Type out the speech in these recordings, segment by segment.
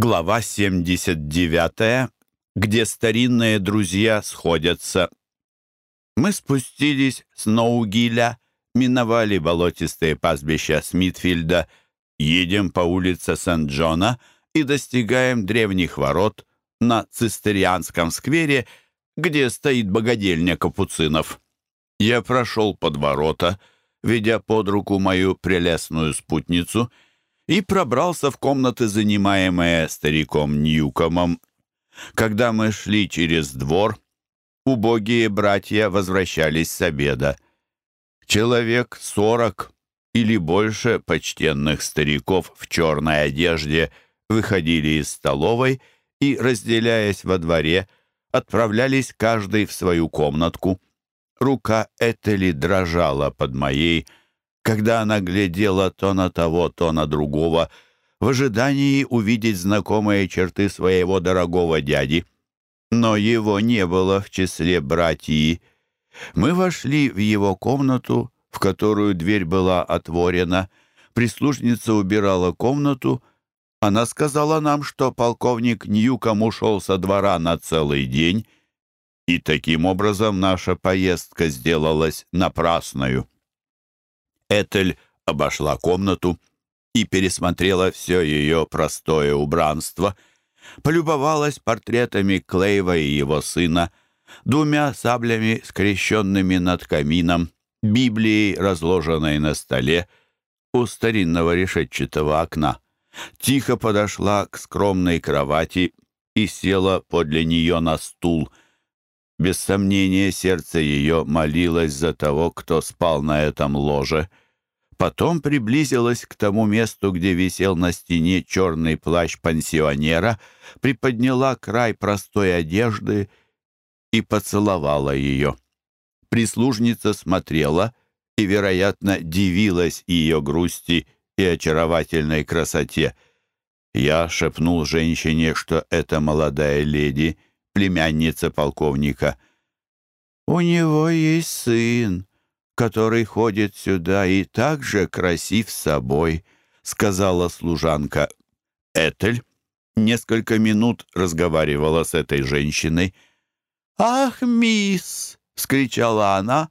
Глава 79, где старинные друзья сходятся. Мы спустились с Ноугиля, миновали болотистые пастбища Смитфильда, едем по улице Сент-Джона и достигаем древних ворот на Цистерианском сквере, где стоит богадельня капуцинов. Я прошел под ворота, ведя под руку мою прелестную спутницу — и пробрался в комнаты, занимаемые стариком Ньюкомом. Когда мы шли через двор, убогие братья возвращались с обеда. Человек сорок или больше почтенных стариков в черной одежде выходили из столовой и, разделяясь во дворе, отправлялись каждый в свою комнатку. Рука Этели дрожала под моей, когда она глядела то на того, то на другого, в ожидании увидеть знакомые черты своего дорогого дяди. Но его не было в числе братьев. Мы вошли в его комнату, в которую дверь была отворена. Прислужница убирала комнату. Она сказала нам, что полковник Ньюком ушел со двора на целый день, и таким образом наша поездка сделалась напрасною. Этель обошла комнату и пересмотрела все ее простое убранство, полюбовалась портретами Клейва и его сына, двумя саблями, скрещенными над камином, Библией, разложенной на столе у старинного решетчатого окна. Тихо подошла к скромной кровати и села подле нее на стул. Без сомнения, сердце ее молилось за того, кто спал на этом ложе — Потом приблизилась к тому месту, где висел на стене черный плащ пансионера, приподняла край простой одежды и поцеловала ее. Прислужница смотрела и, вероятно, дивилась ее грусти и очаровательной красоте. Я шепнул женщине, что это молодая леди, племянница полковника. «У него есть сын», который ходит сюда и так же красив собой», — сказала служанка. Этель несколько минут разговаривала с этой женщиной. «Ах, мисс!» — вскричала она,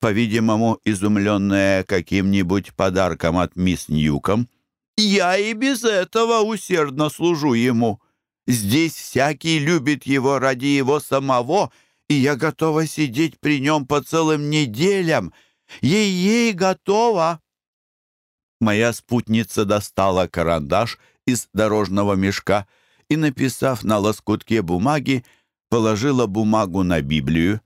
по-видимому, изумленная каким-нибудь подарком от мисс Ньюком. «Я и без этого усердно служу ему. Здесь всякий любит его ради его самого, и я готова сидеть при нем по целым неделям. Ей-ей готова!» Моя спутница достала карандаш из дорожного мешка и, написав на лоскутке бумаги, положила бумагу на Библию.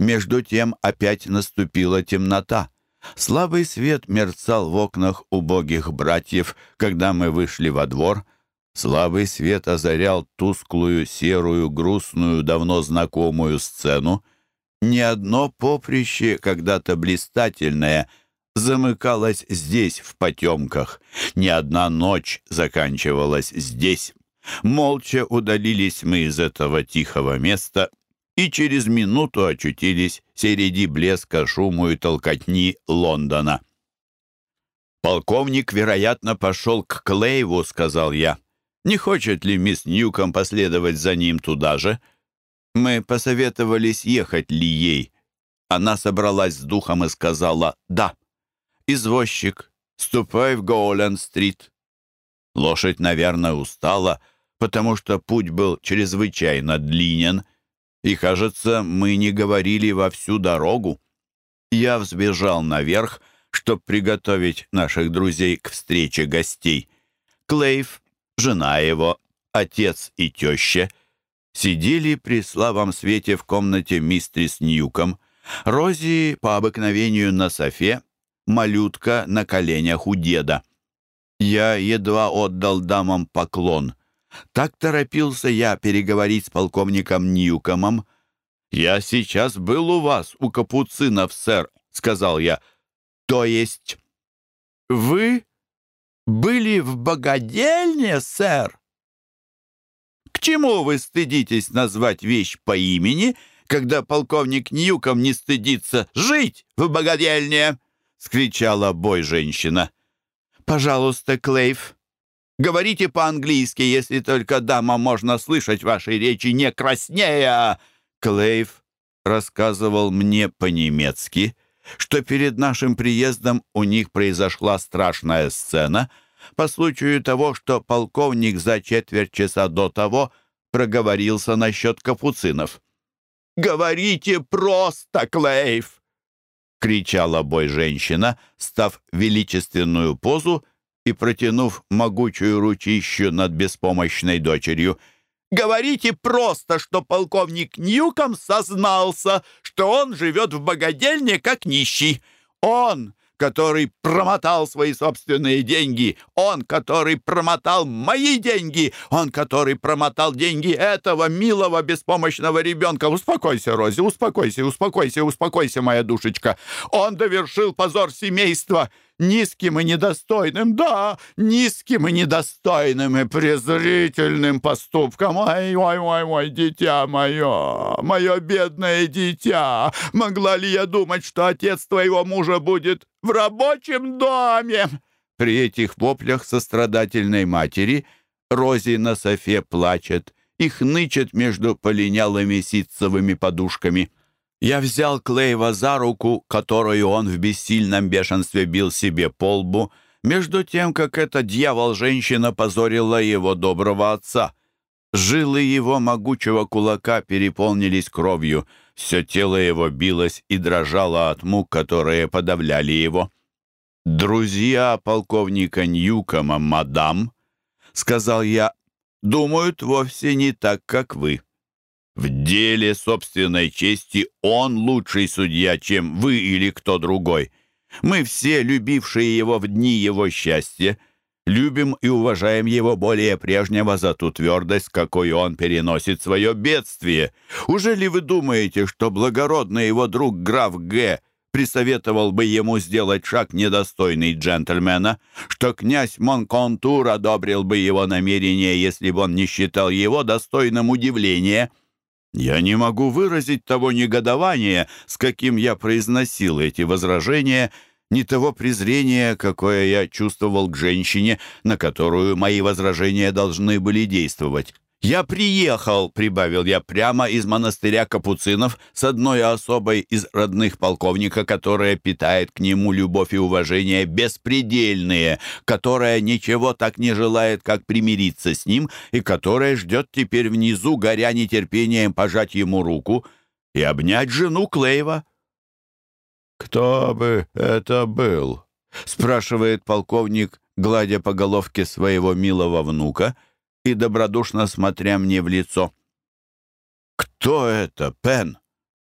Между тем опять наступила темнота. Слабый свет мерцал в окнах убогих братьев, когда мы вышли во двор — Слабый свет озарял тусклую, серую, грустную, давно знакомую сцену. Ни одно поприще, когда-то блистательное, замыкалось здесь, в потемках. Ни одна ночь заканчивалась здесь. Молча удалились мы из этого тихого места и через минуту очутились среди блеска, шуму и толкотни Лондона. «Полковник, вероятно, пошел к Клейву», — сказал я. Не хочет ли мисс Ньюком последовать за ним туда же? Мы посоветовались, ехать ли ей. Она собралась с духом и сказала «да». «Извозчик, ступай в Гоуленд-стрит». Лошадь, наверное, устала, потому что путь был чрезвычайно длинен, и, кажется, мы не говорили во всю дорогу. Я взбежал наверх, чтобы приготовить наших друзей к встрече гостей. Клейв жена его, отец и теща сидели при слабом свете в комнате мистрис Ньюком. Рози по обыкновению на софе, малютка на коленях у деда. Я едва отдал дамам поклон. Так торопился я переговорить с полковником Ньюкомом. «Я сейчас был у вас, у капуцинов, сэр», — сказал я. «То есть...» «Вы были в богадельне, сэр? К чему вы стыдитесь назвать вещь по имени, когда полковник Ньюком не стыдится жить в богадельне? — скричала бой женщина. «Пожалуйста, Клейв, Говорите по-английски, если только дама можно слышать ваши речи не краснея!» Клейв рассказывал мне по-немецки, что перед нашим приездом у них произошла страшная сцена по случаю того, что полковник за четверть часа до того проговорился насчет капуцинов. «Говорите просто, Клейв!» — кричала бой женщина, став величественную позу и протянув могучую ручищу над беспомощной дочерью. «Говорите просто, что полковник Ньюком сознался, что он живет в богадельне как нищий. Он который промотал свои собственные деньги, он, который промотал мои деньги, он, который промотал деньги этого милого беспомощного ребенка. Успокойся, Рози, успокойся, успокойся, успокойся, моя душечка. Он довершил позор семейства низким и недостойным, да, низким и недостойным и презрительным поступком. Ой, ой, ой, ой, дитя мое, мое бедное дитя, могла ли я думать, что отец твоего мужа будет в рабочем доме?» При этих воплях сострадательной матери Рози на софе плачет и хнычет между полинялыми ситцевыми подушками. Я взял Клейва за руку, которую он в бессильном бешенстве бил себе по лбу, между тем, как эта дьявол-женщина позорила его доброго отца. Жилы его могучего кулака переполнились кровью, все тело его билось и дрожало от мук, которые подавляли его. «Друзья полковника Ньюкома, мадам», — сказал я, — «думают вовсе не так, как вы». В деле собственной чести он лучший судья, чем вы или кто другой. Мы все, любившие его в дни его счастья, любим и уважаем его более прежнего за ту твердость, какой он переносит свое бедствие. Уже ли вы думаете, что благородный его друг граф Г. присоветовал бы ему сделать шаг недостойный джентльмена, что князь Монконтур одобрил бы его намерение, если бы он не считал его достойным удивления?» Я не могу выразить того негодования, с каким я произносил эти возражения, ни того презрения, какое я чувствовал к женщине, на которую мои возражения должны были действовать. «Я приехал», — прибавил я, — «прямо из монастыря капуцинов с одной особой из родных полковника, которая питает к нему любовь и уважение беспредельные, которая ничего так не желает, как примириться с ним, и которая ждет теперь внизу, горя нетерпением пожать ему руку и обнять жену Клейва». «Кто бы это был?» — спрашивает полковник, гладя по головке своего милого внука — и добродушно смотря мне в лицо. «Кто это, Пен?»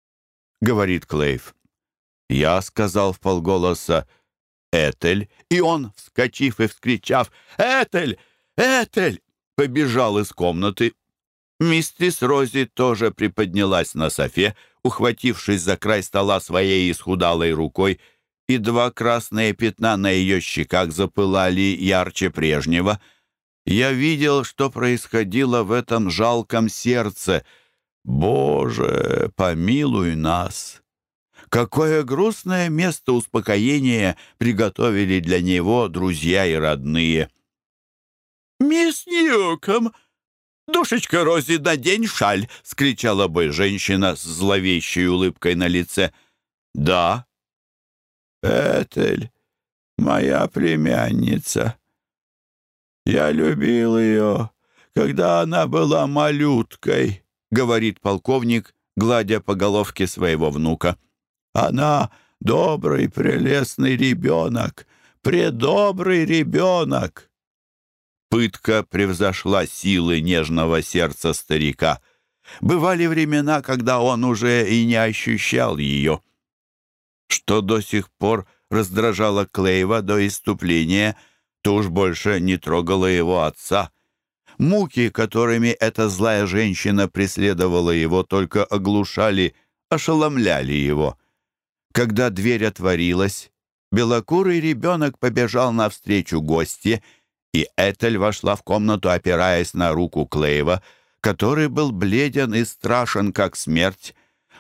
— говорит Клейв. Я сказал в полголоса «Этель», и он, вскочив и вскричав «Этель! Этель!» побежал из комнаты. Мистрис Рози тоже приподнялась на софе, ухватившись за край стола своей исхудалой рукой, и два красные пятна на ее щеках запылали ярче прежнего — я видел, что происходило в этом жалком сердце. Боже, помилуй нас! Какое грустное место успокоения приготовили для него друзья и родные. «Мисс Ньюком! Душечка Рози, надень шаль!» — скричала бы женщина с зловещей улыбкой на лице. «Да». «Этель, моя племянница», «Я любил ее, когда она была малюткой», — говорит полковник, гладя по головке своего внука. «Она добрый, прелестный ребенок, предобрый ребенок». Пытка превзошла силы нежного сердца старика. Бывали времена, когда он уже и не ощущал ее. Что до сих пор раздражало Клейва до иступления — то уж больше не трогала его отца. Муки, которыми эта злая женщина преследовала его, только оглушали, ошеломляли его. Когда дверь отворилась, белокурый ребенок побежал навстречу гостье, и Этель вошла в комнату, опираясь на руку Клейва, который был бледен и страшен, как смерть.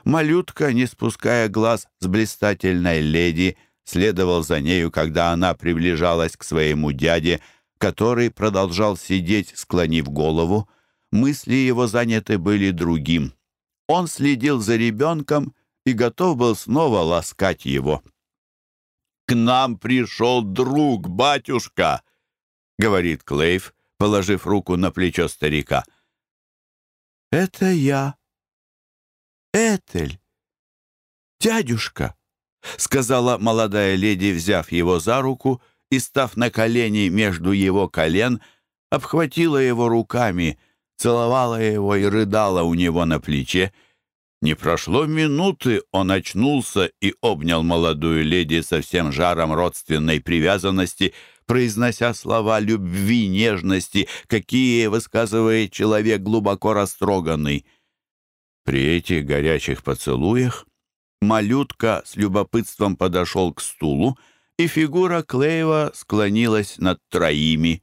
Малютка, не спуская глаз с блистательной леди, — следовал за нею, когда она приближалась к своему дяде, который продолжал сидеть, склонив голову. Мысли его заняты были другим. Он следил за ребенком и готов был снова ласкать его. «К нам пришел друг, батюшка!» — говорит Клейв, положив руку на плечо старика. «Это я, Этель, дядюшка!» — сказала молодая леди, взяв его за руку и, став на колени между его колен, обхватила его руками, целовала его и рыдала у него на плече. Не прошло минуты, он очнулся и обнял молодую леди со всем жаром родственной привязанности, произнося слова любви, нежности, какие высказывает человек глубоко растроганный. При этих горячих поцелуях малютка с любопытством подошел к стулу, и фигура Клеева склонилась над троими.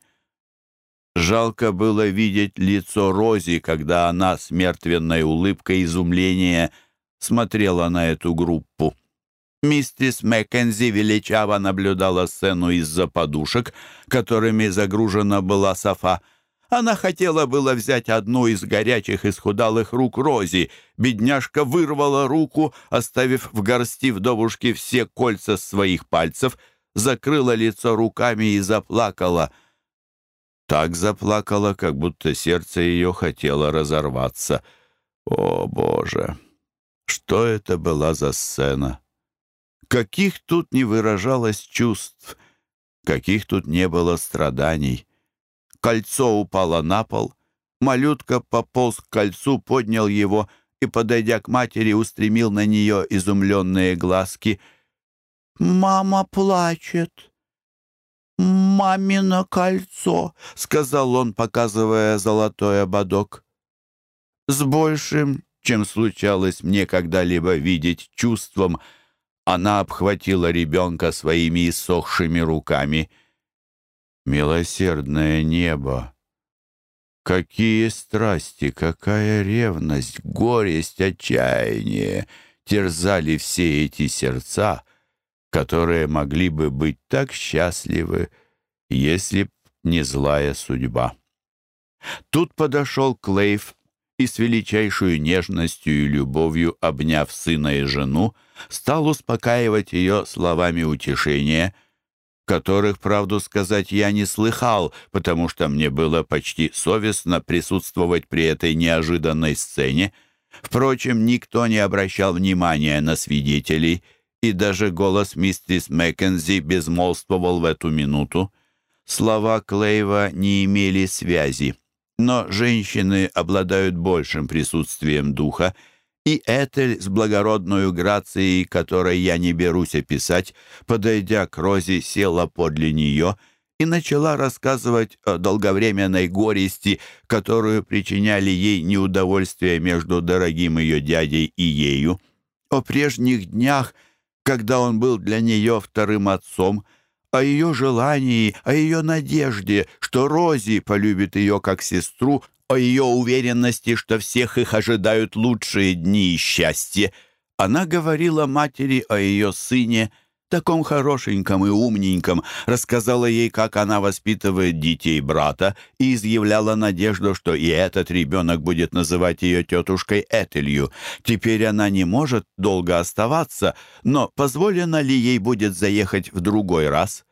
Жалко было видеть лицо Рози, когда она с мертвенной улыбкой изумления смотрела на эту группу. Миссис Маккензи величаво наблюдала сцену из-за подушек, которыми загружена была софа. Она хотела было взять одну из горячих исхудалых рук Рози. Бедняжка вырвала руку, оставив в горсти вдовушки все кольца своих пальцев, закрыла лицо руками и заплакала. Так заплакала, как будто сердце ее хотело разорваться. О, Боже! Что это была за сцена? Каких тут не выражалось чувств, каких тут не было страданий. Кольцо упало на пол. Малютка пополз к кольцу, поднял его и, подойдя к матери, устремил на нее изумленные глазки. «Мама плачет. Мамино кольцо», — сказал он, показывая золотой ободок. С большим, чем случалось мне когда-либо видеть чувством, она обхватила ребенка своими иссохшими руками — Милосердное небо! Какие страсти, какая ревность, горесть, отчаяние терзали все эти сердца, которые могли бы быть так счастливы, если б не злая судьба. Тут подошел Клейв и с величайшей нежностью и любовью, обняв сына и жену, стал успокаивать ее словами утешения — которых, правду сказать, я не слыхал, потому что мне было почти совестно присутствовать при этой неожиданной сцене. Впрочем, никто не обращал внимания на свидетелей, и даже голос миссис Маккензи безмолвствовал в эту минуту. Слова Клейва не имели связи, но женщины обладают большим присутствием духа, и Этель с благородной грацией, которой я не берусь описать, подойдя к Розе, села подле нее и начала рассказывать о долговременной горести, которую причиняли ей неудовольствие между дорогим ее дядей и ею, о прежних днях, когда он был для нее вторым отцом, о ее желании, о ее надежде, что Рози полюбит ее как сестру, о ее уверенности, что всех их ожидают лучшие дни и счастье. Она говорила матери о ее сыне, таком хорошеньком и умненьком, рассказала ей, как она воспитывает детей брата, и изъявляла надежду, что и этот ребенок будет называть ее тетушкой Этелью. Теперь она не может долго оставаться, но позволено ли ей будет заехать в другой раз?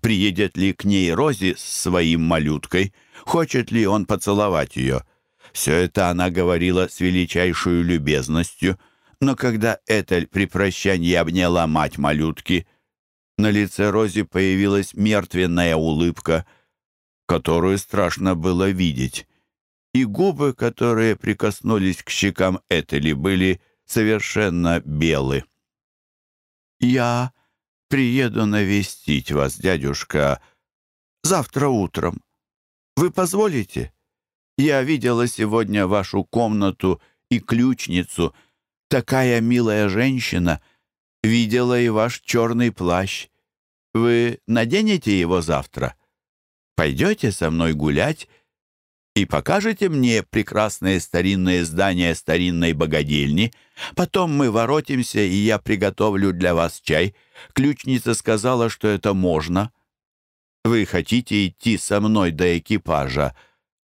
Приедет ли к ней Рози с своим малюткой? Хочет ли он поцеловать ее? Все это она говорила с величайшей любезностью, но когда Этель при прощании обняла мать малютки, на лице Рози появилась мертвенная улыбка, которую страшно было видеть, и губы, которые прикоснулись к щекам Этели, были совершенно белы. «Я приеду навестить вас, дядюшка, завтра утром. Вы позволите? Я видела сегодня вашу комнату и ключницу. Такая милая женщина. Видела и ваш черный плащ. Вы наденете его завтра? Пойдете со мной гулять и покажете мне прекрасные старинные здания старинной богадельни. Потом мы воротимся, и я приготовлю для вас чай. Ключница сказала, что это можно. Вы хотите идти со мной до экипажа?»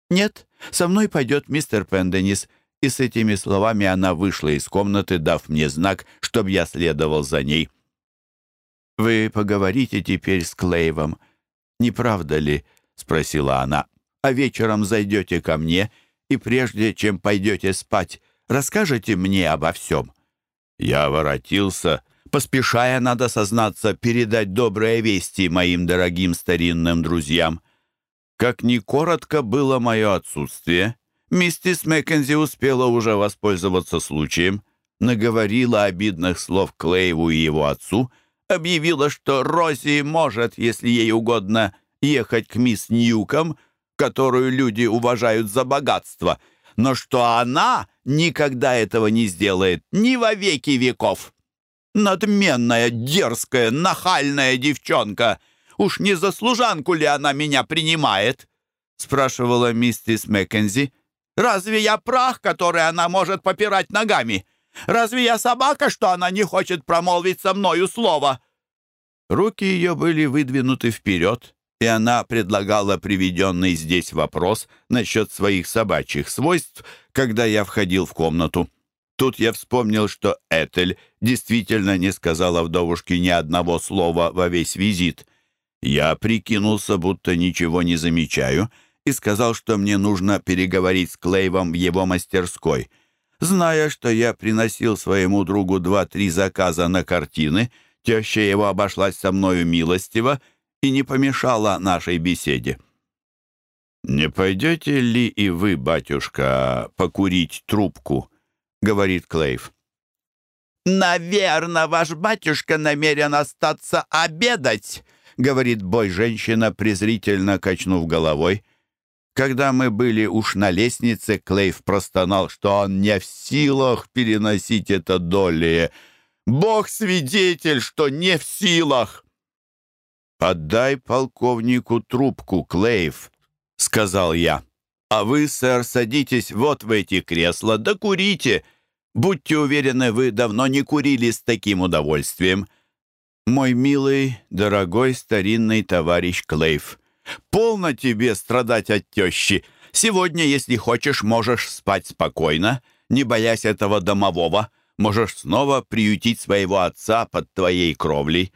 «Нет, со мной пойдет мистер Пенденис». И с этими словами она вышла из комнаты, дав мне знак, чтобы я следовал за ней. «Вы поговорите теперь с Клейвом, не правда ли?» — спросила она. «А вечером зайдете ко мне, и прежде чем пойдете спать, расскажете мне обо всем». Я воротился, поспешая, надо сознаться, передать добрые вести моим дорогим старинным друзьям. Как ни коротко было мое отсутствие, миссис Маккензи успела уже воспользоваться случаем, наговорила обидных слов Клейву и его отцу, объявила, что Рози может, если ей угодно, ехать к мисс Ньюком, которую люди уважают за богатство, но что она никогда этого не сделает ни во веки веков. Надменная, дерзкая, нахальная девчонка. Уж не за служанку ли она меня принимает?» — спрашивала миссис Маккензи. «Разве я прах, который она может попирать ногами? Разве я собака, что она не хочет промолвить со мною слово?» Руки ее были выдвинуты вперед, и она предлагала приведенный здесь вопрос насчет своих собачьих свойств, когда я входил в комнату. Тут я вспомнил, что Этель действительно не сказала вдовушке ни одного слова во весь визит. Я прикинулся, будто ничего не замечаю, и сказал, что мне нужно переговорить с Клейвом в его мастерской. Зная, что я приносил своему другу два-три заказа на картины, теща его обошлась со мною милостиво и не помешала нашей беседе. «Не пойдете ли и вы, батюшка, покурить трубку?» Говорит Клейв. «Наверно, ваш батюшка намерен остаться обедать», — говорит бой-женщина, презрительно качнув головой. Когда мы были уж на лестнице, Клейв простонал, что он не в силах переносить это долее. «Бог свидетель, что не в силах!» «Отдай полковнику трубку, Клейв», — сказал я. «А вы, сэр, садитесь вот в эти кресла, да курите. Будьте уверены, вы давно не курили с таким удовольствием. Мой милый, дорогой старинный товарищ Клейв, полно тебе страдать от тещи. Сегодня, если хочешь, можешь спать спокойно, не боясь этого домового. Можешь снова приютить своего отца под твоей кровлей.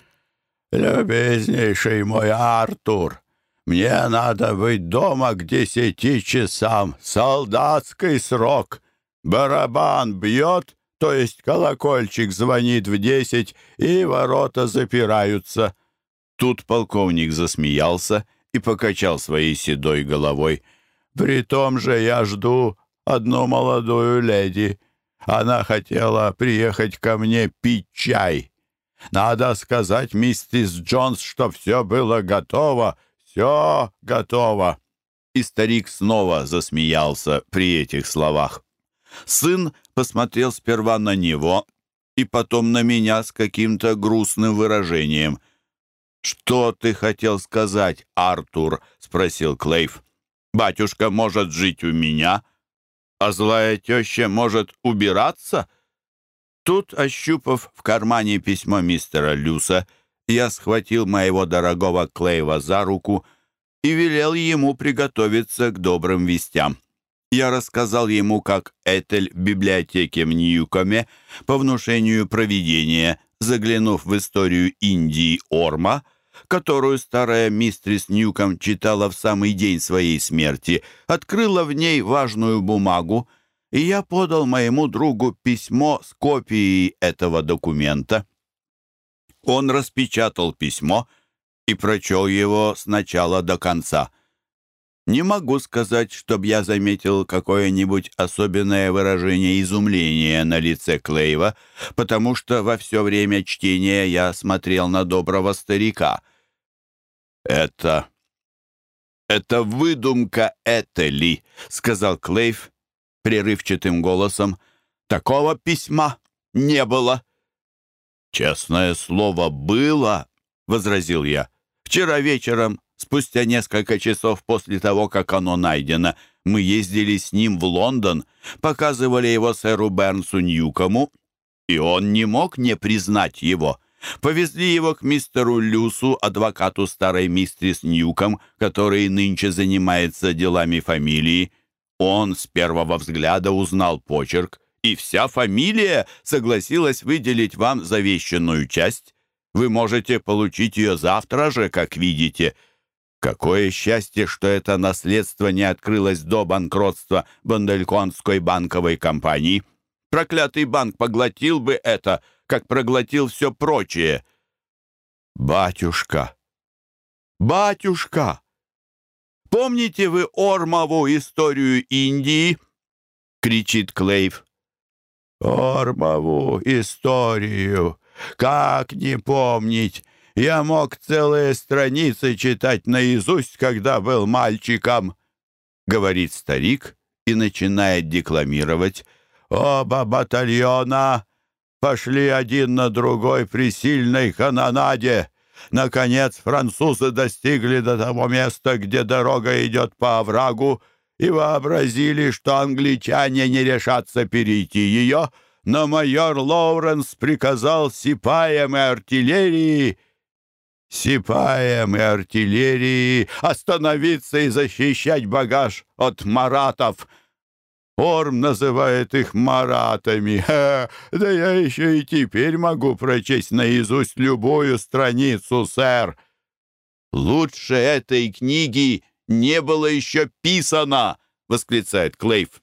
«Любезнейший мой Артур, мне надо быть дома к десяти часам. Солдатский срок. Барабан бьет, то есть колокольчик звонит в десять, и ворота запираются. Тут полковник засмеялся и покачал своей седой головой. «При том же я жду одну молодую леди. Она хотела приехать ко мне пить чай. Надо сказать миссис Джонс, что все было готово, все готово». И старик снова засмеялся при этих словах. Сын посмотрел сперва на него и потом на меня с каким-то грустным выражением. «Что ты хотел сказать, Артур?» — спросил Клейв. «Батюшка может жить у меня, а злая теща может убираться?» Тут, ощупав в кармане письмо мистера Люса, я схватил моего дорогого Клейва за руку и велел ему приготовиться к добрым вестям. Я рассказал ему, как Этель в библиотеке в Ньюкоме по внушению провидения, заглянув в историю Индии Орма, которую старая мистрис Ньюком читала в самый день своей смерти, открыла в ней важную бумагу, и я подал моему другу письмо с копией этого документа. Он распечатал письмо и прочел его с начала до конца — не могу сказать, чтобы я заметил какое-нибудь особенное выражение изумления на лице Клейва, потому что во все время чтения я смотрел на доброго старика. «Это... это выдумка Этели», — сказал Клейв прерывчатым голосом. «Такого письма не было». «Честное слово, было», — возразил я. «Вчера вечером Спустя несколько часов после того, как оно найдено, мы ездили с ним в Лондон, показывали его сэру Бернсу Ньюкому, и он не мог не признать его. Повезли его к мистеру Люсу, адвокату старой мистрис Ньюком, который нынче занимается делами фамилии. Он с первого взгляда узнал почерк, и вся фамилия согласилась выделить вам завещанную часть. Вы можете получить ее завтра же, как видите. Какое счастье, что это наследство не открылось до банкротства Бандельконской банковой компании. Проклятый банк поглотил бы это, как проглотил все прочее. Батюшка! Батюшка! Помните вы Ормову историю Индии? кричит Клейв. Ормову историю! Как не помнить? Я мог целые страницы читать наизусть, когда был мальчиком, — говорит старик и начинает декламировать. Оба батальона пошли один на другой при сильной канонаде. Наконец французы достигли до того места, где дорога идет по оврагу, и вообразили, что англичане не решатся перейти ее, но майор Лоуренс приказал сипаям и артиллерии сипаям и артиллерии остановиться и защищать багаж от маратов — Орм называет их маратами. Ха, да я еще и теперь могу прочесть наизусть любую страницу, сэр. Лучше этой книги не было еще писано, восклицает Клейф.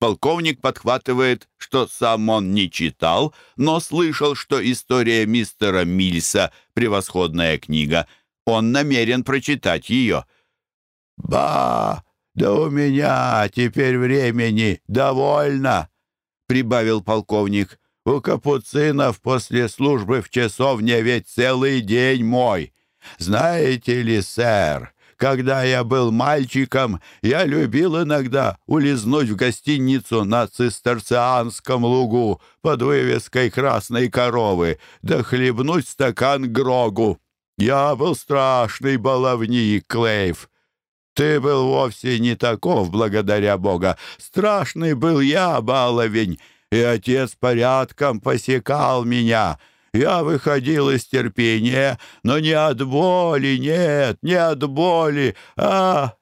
Полковник подхватывает, что сам он не читал, но слышал, что история мистера Мильса — превосходная книга. Он намерен прочитать ее. «Ба! «Да у меня теперь времени довольно», — прибавил полковник. «У капуцинов после службы в часовне ведь целый день мой. Знаете ли, сэр, когда я был мальчиком, я любил иногда улизнуть в гостиницу на Цистерцианском лугу под вывеской красной коровы, да хлебнуть стакан Грогу. Я был страшный баловник, Клейв. Ты был вовсе не таков, благодаря Бога. Страшный был я, баловень, и отец порядком посекал меня. Я выходил из терпения, но не от боли, нет, не от боли, а...»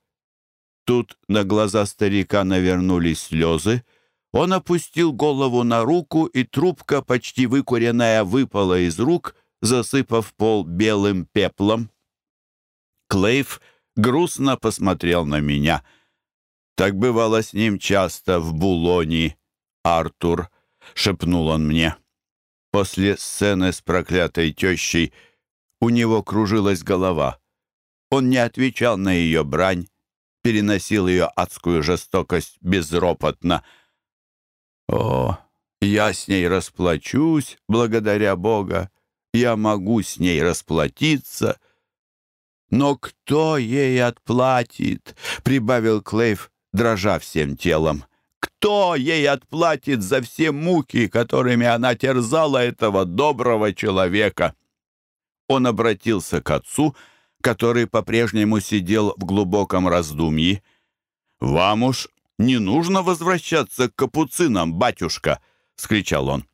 Тут на глаза старика навернулись слезы. Он опустил голову на руку, и трубка, почти выкуренная, выпала из рук, засыпав пол белым пеплом. Клейв грустно посмотрел на меня. «Так бывало с ним часто в Булоне, Артур», — шепнул он мне. После сцены с проклятой тещей у него кружилась голова. Он не отвечал на ее брань, переносил ее адскую жестокость безропотно. «О, я с ней расплачусь, благодаря Бога. Я могу с ней расплатиться», «Но кто ей отплатит?» — прибавил Клейв, дрожа всем телом. «Кто ей отплатит за все муки, которыми она терзала этого доброго человека?» Он обратился к отцу, который по-прежнему сидел в глубоком раздумье. «Вам уж не нужно возвращаться к капуцинам, батюшка!» — скричал он.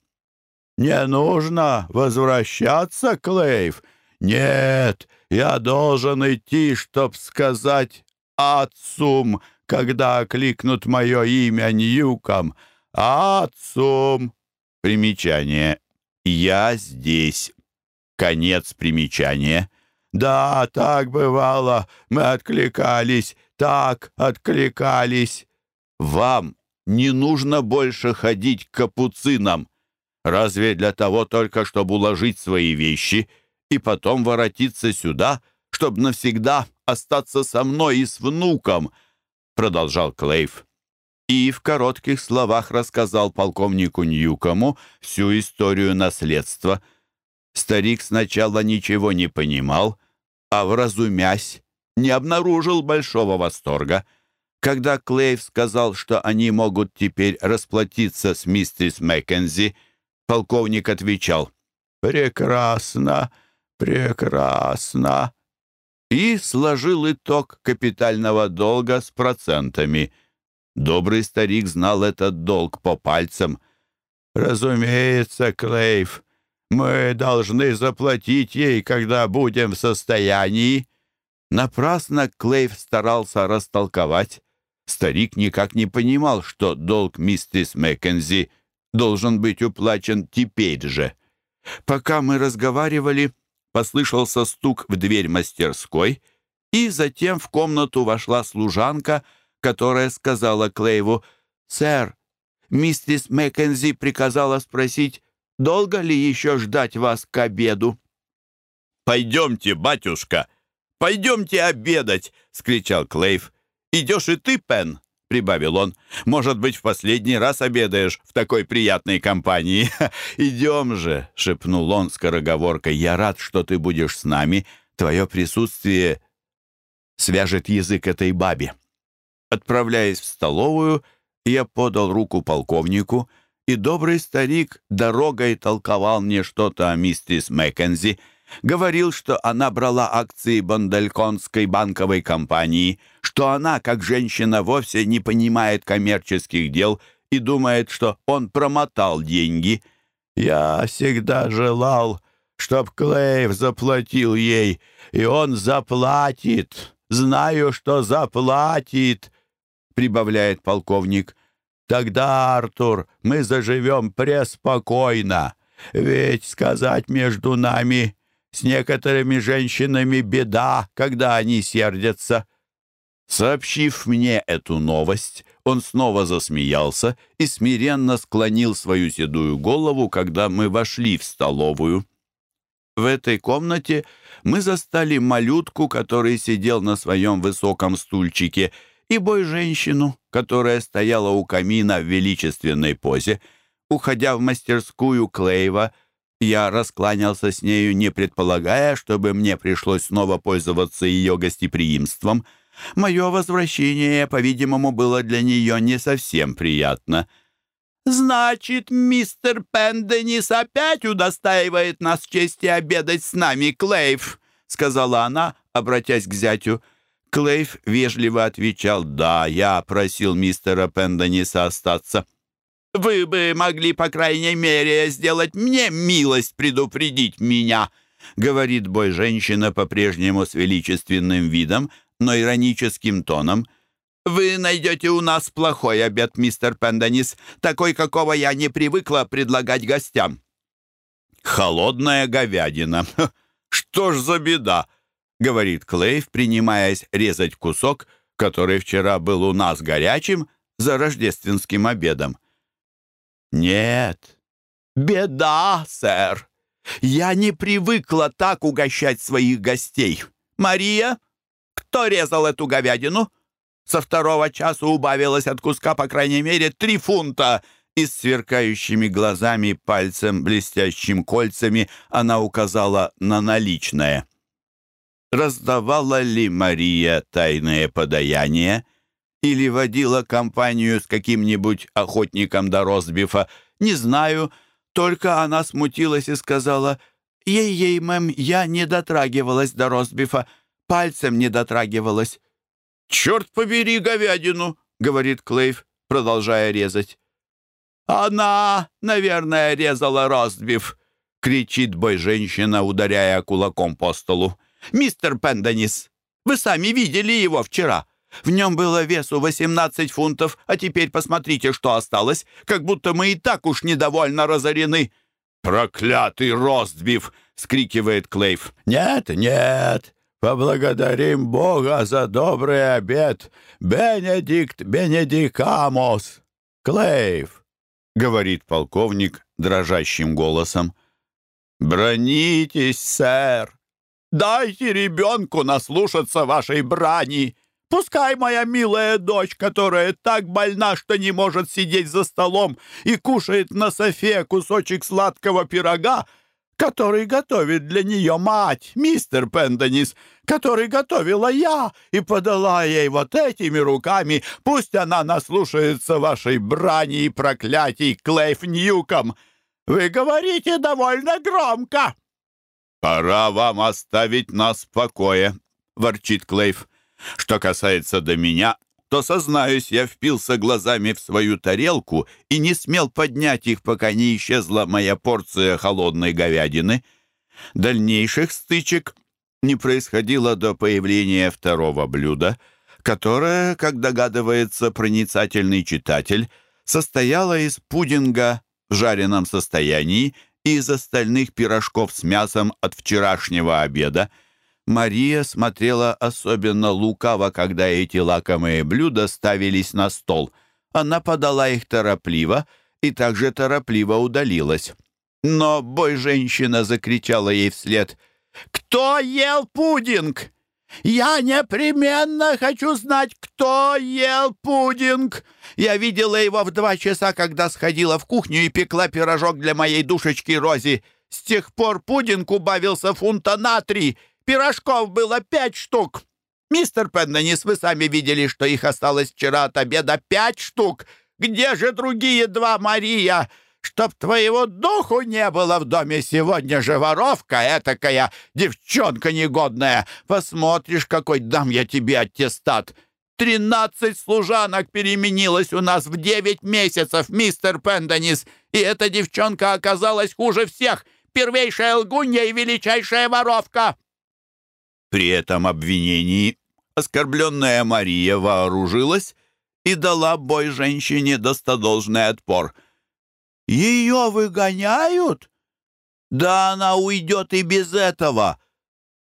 «Не нужно возвращаться, Клейв? Нет, я должен идти, чтоб сказать «Отцум», когда окликнут мое имя Ньюком. «Отцум». Примечание. «Я здесь». Конец примечания. «Да, так бывало. Мы откликались, так откликались». «Вам не нужно больше ходить к капуцинам. Разве для того только, чтобы уложить свои вещи?» и потом воротиться сюда, чтобы навсегда остаться со мной и с внуком», — продолжал Клейв. И в коротких словах рассказал полковнику Ньюкому всю историю наследства. Старик сначала ничего не понимал, а, вразумясь, не обнаружил большого восторга. Когда Клейв сказал, что они могут теперь расплатиться с мистерс Маккензи, полковник отвечал «Прекрасно! «Прекрасно!» И сложил итог капитального долга с процентами. Добрый старик знал этот долг по пальцам. «Разумеется, Клейв, Мы должны заплатить ей, когда будем в состоянии». Напрасно Клейв старался растолковать. Старик никак не понимал, что долг миссис Маккензи должен быть уплачен теперь же. Пока мы разговаривали, послышался стук в дверь мастерской, и затем в комнату вошла служанка, которая сказала Клейву, «Сэр, миссис Маккензи приказала спросить, долго ли еще ждать вас к обеду?» «Пойдемте, батюшка, пойдемте обедать!» — скричал Клейв. «Идешь и ты, Пен?» — прибавил он. «Может быть, в последний раз обедаешь в такой приятной компании?» «Идем же!» — шепнул он скороговоркой. «Я рад, что ты будешь с нами. Твое присутствие свяжет язык этой бабе». Отправляясь в столовую, я подал руку полковнику, и добрый старик дорогой толковал мне что-то о миссис Маккензи — говорил, что она брала акции Бондальконской банковой компании, что она, как женщина, вовсе не понимает коммерческих дел и думает, что он промотал деньги. «Я всегда желал, чтоб Клейв заплатил ей, и он заплатит. Знаю, что заплатит», — прибавляет полковник. «Тогда, Артур, мы заживем преспокойно. Ведь сказать между нами с некоторыми женщинами беда, когда они сердятся». Сообщив мне эту новость, он снова засмеялся и смиренно склонил свою седую голову, когда мы вошли в столовую. В этой комнате мы застали малютку, который сидел на своем высоком стульчике, и бой-женщину, которая стояла у камина в величественной позе. Уходя в мастерскую Клейва, я раскланялся с нею, не предполагая, чтобы мне пришлось снова пользоваться ее гостеприимством. Мое возвращение, по-видимому, было для нее не совсем приятно. «Значит, мистер Пенденис опять удостаивает нас чести обедать с нами, Клейв», — сказала она, обратясь к зятю. Клейв вежливо отвечал, «Да, я просил мистера Пендениса остаться». Вы бы могли, по крайней мере, сделать мне милость предупредить меня», — говорит бой-женщина по-прежнему с величественным видом, но ироническим тоном. «Вы найдете у нас плохой обед, мистер Пенденис, такой, какого я не привыкла предлагать гостям». «Холодная говядина. Что ж за беда?» — говорит Клейв, принимаясь резать кусок, который вчера был у нас горячим, за рождественским обедом. «Нет, беда, сэр. Я не привыкла так угощать своих гостей. Мария, кто резал эту говядину? Со второго часа убавилось от куска, по крайней мере, три фунта». И с сверкающими глазами, пальцем, блестящим кольцами она указала на наличное. Раздавала ли Мария тайное подаяние? или водила компанию с каким-нибудь охотником до розбифа, не знаю, только она смутилась и сказала, «Ей-ей, мэм, я не дотрагивалась до розбифа, пальцем не дотрагивалась». «Черт побери говядину!» — говорит Клейв, продолжая резать. «Она, наверное, резала розбиф!» — кричит бой-женщина, ударяя кулаком по столу. «Мистер Пенденис, вы сами видели его вчера!» В нем было весу 18 фунтов, а теперь посмотрите, что осталось, как будто мы и так уж недовольно разорены». «Проклятый ростбиф!» — скрикивает Клейв. «Нет, нет, поблагодарим Бога за добрый обед. Бенедикт Бенедикамос!» «Клейв!» — говорит полковник дрожащим голосом. «Бронитесь, сэр! Дайте ребенку наслушаться вашей брани!» Пускай моя милая дочь, которая так больна, что не может сидеть за столом и кушает на софе кусочек сладкого пирога, который готовит для нее мать, мистер Пенденис, который готовила я и подала ей вот этими руками. Пусть она наслушается вашей брани и проклятий, Клейф Ньюком. Вы говорите довольно громко. «Пора вам оставить нас в покое», — ворчит Клейф. Что касается до меня, что, сознаюсь, я впился глазами в свою тарелку и не смел поднять их, пока не исчезла моя порция холодной говядины. Дальнейших стычек не происходило до появления второго блюда, которое, как догадывается проницательный читатель, состояло из пудинга в жареном состоянии и из остальных пирожков с мясом от вчерашнего обеда. Мария смотрела особенно лукаво, когда эти лакомые блюда ставились на стол. Она подала их торопливо и также торопливо удалилась. Но бой-женщина закричала ей вслед — кто ел пудинг? Я непременно хочу знать, кто ел пудинг. Я видела его в два часа, когда сходила в кухню и пекла пирожок для моей душечки Рози. С тех пор пудинг убавился фунта на три. Пирожков было пять штук. Мистер Пеннанис, вы сами видели, что их осталось вчера от обеда пять штук. Где же другие два, Мария? чтоб твоего духу не было в доме сегодня же воровка этакая, девчонка негодная. Посмотришь, какой дам я тебе аттестат. Тринадцать служанок переменилось у нас в девять месяцев, мистер Пенденис, и эта девчонка оказалась хуже всех, первейшая лгунья и величайшая воровка». При этом обвинении оскорбленная Мария вооружилась и дала бой женщине достодолжный отпор — ее выгоняют? Да она уйдет и без этого.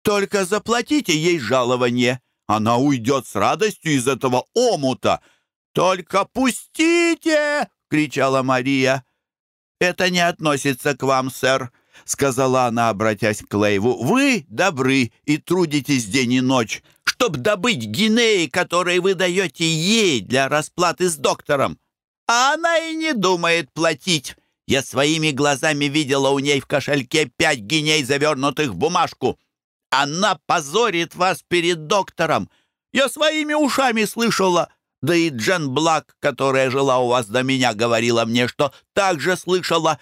Только заплатите ей жалование. Она уйдет с радостью из этого омута. Только пустите! — кричала Мария. «Это не относится к вам, сэр», — сказала она, обратясь к Лейву. «Вы добры и трудитесь день и ночь, чтобы добыть гинеи, которые вы даете ей для расплаты с доктором а она и не думает платить. Я своими глазами видела у ней в кошельке пять гиней, завернутых в бумажку. Она позорит вас перед доктором. Я своими ушами слышала. Да и Джен Блак, которая жила у вас до меня, говорила мне, что также слышала.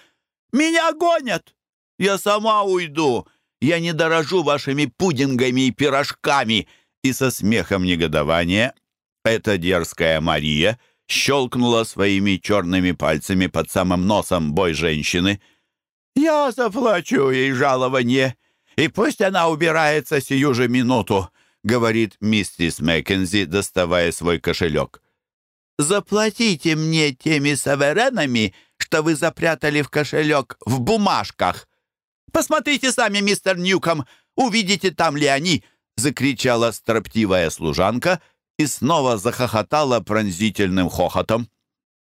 Меня гонят. Я сама уйду. Я не дорожу вашими пудингами и пирожками. И со смехом негодования эта дерзкая Мария — щелкнула своими черными пальцами под самым носом бой женщины. «Я заплачу ей жалование, и пусть она убирается сию же минуту», — говорит миссис Маккензи, доставая свой кошелек. «Заплатите мне теми саверенами, что вы запрятали в кошелек в бумажках. Посмотрите сами, мистер Ньюком, увидите, там ли они!» — закричала строптивая служанка — и снова захохотала пронзительным хохотом.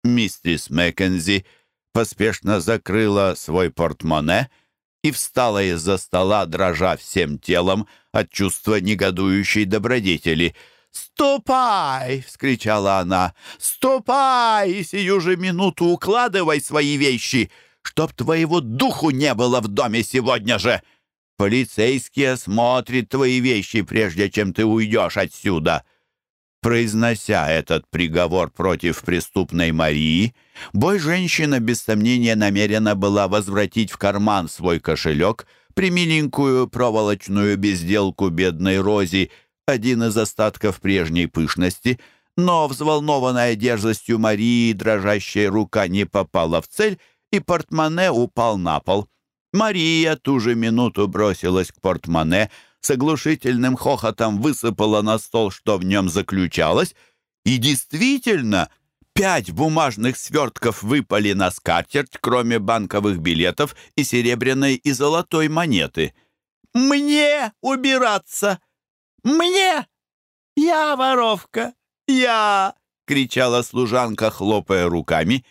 Миссис Маккензи поспешно закрыла свой портмоне и встала из-за стола, дрожа всем телом от чувства негодующей добродетели. «Ступай!» — вскричала она. «Ступай и сию же минуту укладывай свои вещи, чтоб твоего духу не было в доме сегодня же!» Полицейский осмотрит твои вещи, прежде чем ты уйдешь отсюда. Произнося этот приговор против преступной Марии, бой-женщина без сомнения намерена была возвратить в карман свой кошелек, примиленькую проволочную безделку бедной Рози, один из остатков прежней пышности, но взволнованная дерзостью Марии дрожащая рука не попала в цель, и портмоне упал на пол. Мария ту же минуту бросилась к портмоне, с оглушительным хохотом высыпала на стол, что в нем заключалось, и действительно пять бумажных свертков выпали на скатерть, кроме банковых билетов и серебряной и золотой монеты. «Мне убираться! Мне! Я воровка! Я!» — кричала служанка, хлопая руками.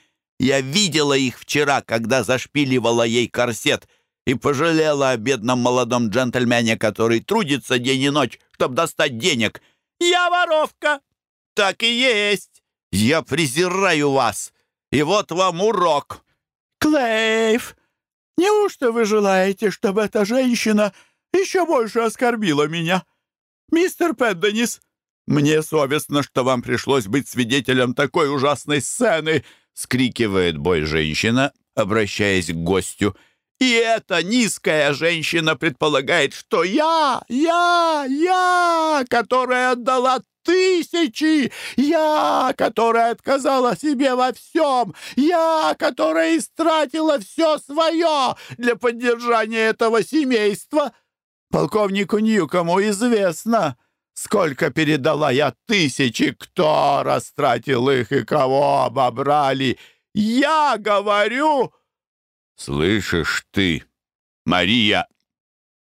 «Я видела их вчера, когда зашпиливала ей корсет — и пожалела о бедном молодом джентльмене, который трудится день и ночь, чтобы достать денег. Я воровка! Так и есть! Я презираю вас! И вот вам урок!» «Клейв, неужто вы желаете, чтобы эта женщина еще больше оскорбила меня? Мистер Пэдденис, мне совестно, что вам пришлось быть свидетелем такой ужасной сцены!» — скрикивает бой-женщина, обращаясь к гостю — и эта низкая женщина предполагает, что я, я, я, которая отдала тысячи! Я, которая отказала себе во всем! Я, которая истратила все свое для поддержания этого семейства! Полковнику Ньюкому известно, сколько передала я тысячи, кто растратил их и кого обобрали. Я говорю... «Слышишь ты, Мария,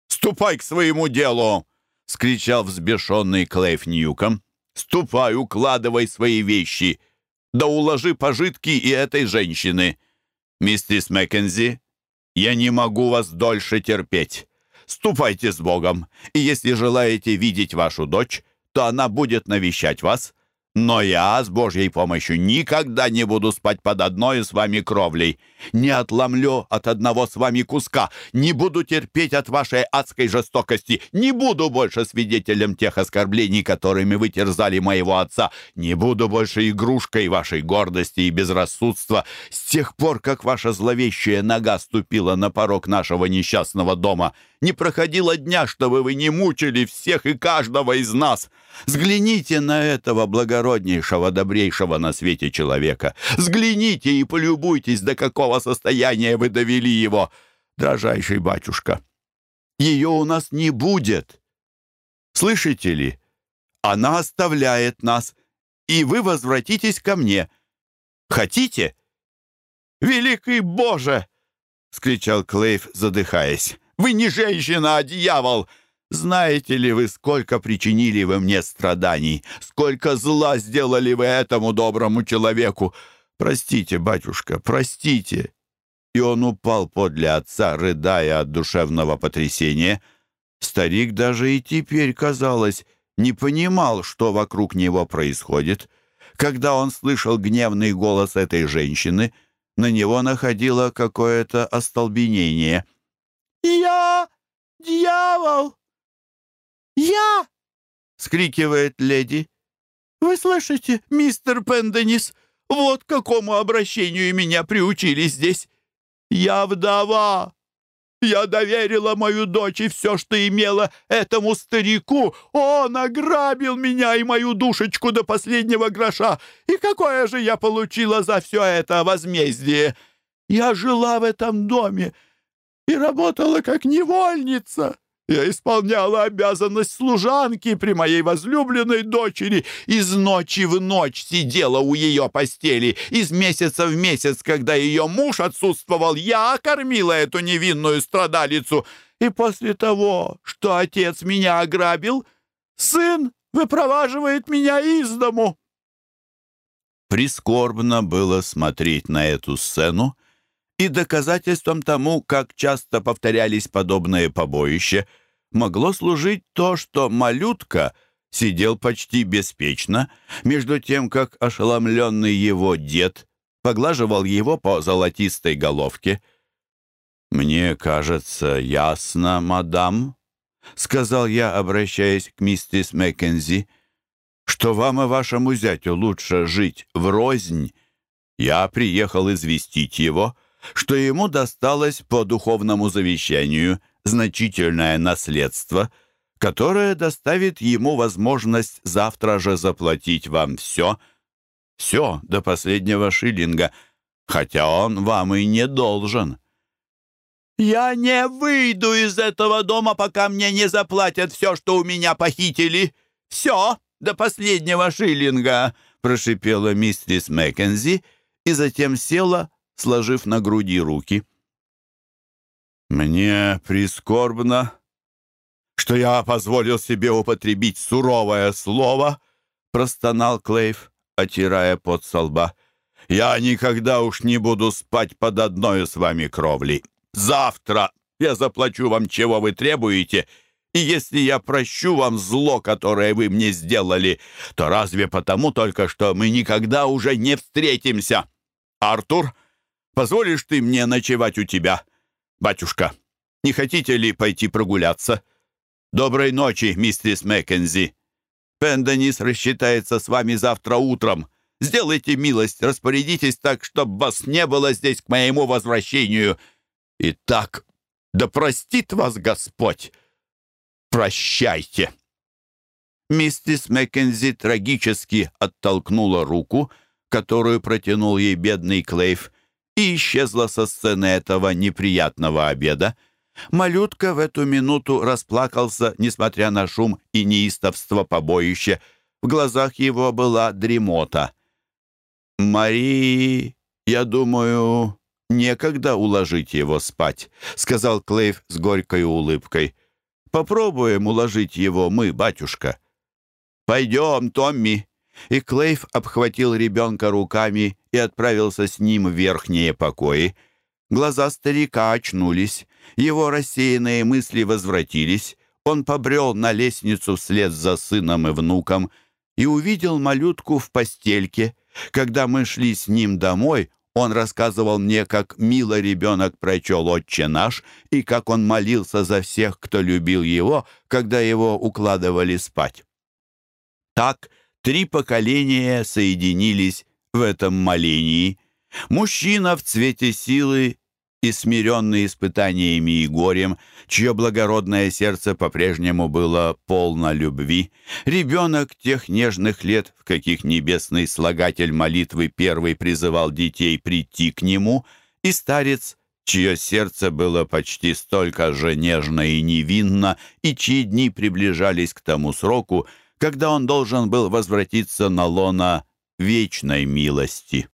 ступай к своему делу!» — скричал взбешенный Клейф Ньюком. «Ступай, укладывай свои вещи, да уложи пожитки и этой женщины. Миссис Маккензи, я не могу вас дольше терпеть. Ступайте с Богом, и если желаете видеть вашу дочь, то она будет навещать вас, но я с Божьей помощью никогда не буду спать под одной с вами кровлей. Не отломлю от одного с вами куска. Не буду терпеть от вашей адской жестокости. Не буду больше свидетелем тех оскорблений, которыми вы терзали моего отца. Не буду больше игрушкой вашей гордости и безрассудства. С тех пор, как ваша зловещая нога ступила на порог нашего несчастного дома, не проходило дня, чтобы вы не мучили всех и каждого из нас. Взгляните на этого благороднейшего, добрейшего на свете человека. Взгляните и полюбуйтесь, до какого состояния вы довели его, дрожайший батюшка. Ее у нас не будет. Слышите ли? Она оставляет нас, и вы возвратитесь ко мне. Хотите? «Великий Боже!» — скричал Клейв, задыхаясь. Вы не женщина, а дьявол! Знаете ли вы, сколько причинили вы мне страданий? Сколько зла сделали вы этому доброму человеку? Простите, батюшка, простите!» И он упал подле отца, рыдая от душевного потрясения. Старик даже и теперь, казалось, не понимал, что вокруг него происходит. Когда он слышал гневный голос этой женщины, на него находило какое-то остолбенение — «Я дьявол! Я!» — скрикивает леди. «Вы слышите, мистер Пенденис? Вот какому обращению меня приучили здесь. Я вдова. Я доверила мою дочь и все, что имела, этому старику. Он ограбил меня и мою душечку до последнего гроша. И какое же я получила за все это возмездие? Я жила в этом доме, — и работала как невольница. Я исполняла обязанность служанки при моей возлюбленной дочери. Из ночи в ночь сидела у ее постели. Из месяца в месяц, когда ее муж отсутствовал, я кормила эту невинную страдалицу. И после того, что отец меня ограбил, сын выпроваживает меня из дому. Прискорбно было смотреть на эту сцену, и доказательством тому, как часто повторялись подобные побоища, могло служить то, что малютка сидел почти беспечно, между тем, как ошеломленный его дед поглаживал его по золотистой головке. «Мне кажется, ясно, мадам», — сказал я, обращаясь к миссис Маккензи, «что вам и вашему зятю лучше жить врознь. Я приехал известить его» что ему досталось по духовному завещанию значительное наследство, которое доставит ему возможность завтра же заплатить вам все, все до последнего шиллинга, хотя он вам и не должен. «Я не выйду из этого дома, пока мне не заплатят все, что у меня похитили. Все до последнего шиллинга», — прошипела миссис Маккензи и затем села, сложив на груди руки. «Мне прискорбно, что я позволил себе употребить суровое слово», — простонал Клейв, отирая пот со лба. «Я никогда уж не буду спать под одной с вами кровлей. Завтра я заплачу вам, чего вы требуете, и если я прощу вам зло, которое вы мне сделали, то разве потому только, что мы никогда уже не встретимся? Артур, Позволишь ты мне ночевать у тебя? Батюшка, не хотите ли пойти прогуляться? Доброй ночи, миссис Маккензи. Пенденис рассчитается с вами завтра утром. Сделайте милость, распорядитесь так, чтобы вас не было здесь к моему возвращению. Итак, да простит вас Господь. Прощайте. Миссис Маккензи трагически оттолкнула руку, которую протянул ей бедный Клейв, и исчезла со сцены этого неприятного обеда. Малютка в эту минуту расплакался, несмотря на шум и неистовство побоища. В глазах его была дремота. «Марии, я думаю, некогда уложить его спать», — сказал Клейв с горькой улыбкой. «Попробуем уложить его мы, батюшка». «Пойдем, Томми!» И Клейв обхватил ребенка руками и отправился с ним в верхние покои. Глаза старика очнулись, его рассеянные мысли возвратились. Он побрел на лестницу вслед за сыном и внуком и увидел малютку в постельке. Когда мы шли с ним домой, он рассказывал мне, как мило ребенок прочел «Отче наш» и как он молился за всех, кто любил его, когда его укладывали спать. Так три поколения соединились в этом молении. Мужчина в цвете силы и смиренный испытаниями и горем, чье благородное сердце по-прежнему было полно любви, ребенок тех нежных лет, в каких небесный слагатель молитвы первый призывал детей прийти к нему, и старец, чье сердце было почти столько же нежно и невинно, и чьи дни приближались к тому сроку, когда он должен был возвратиться на лона вечной милости.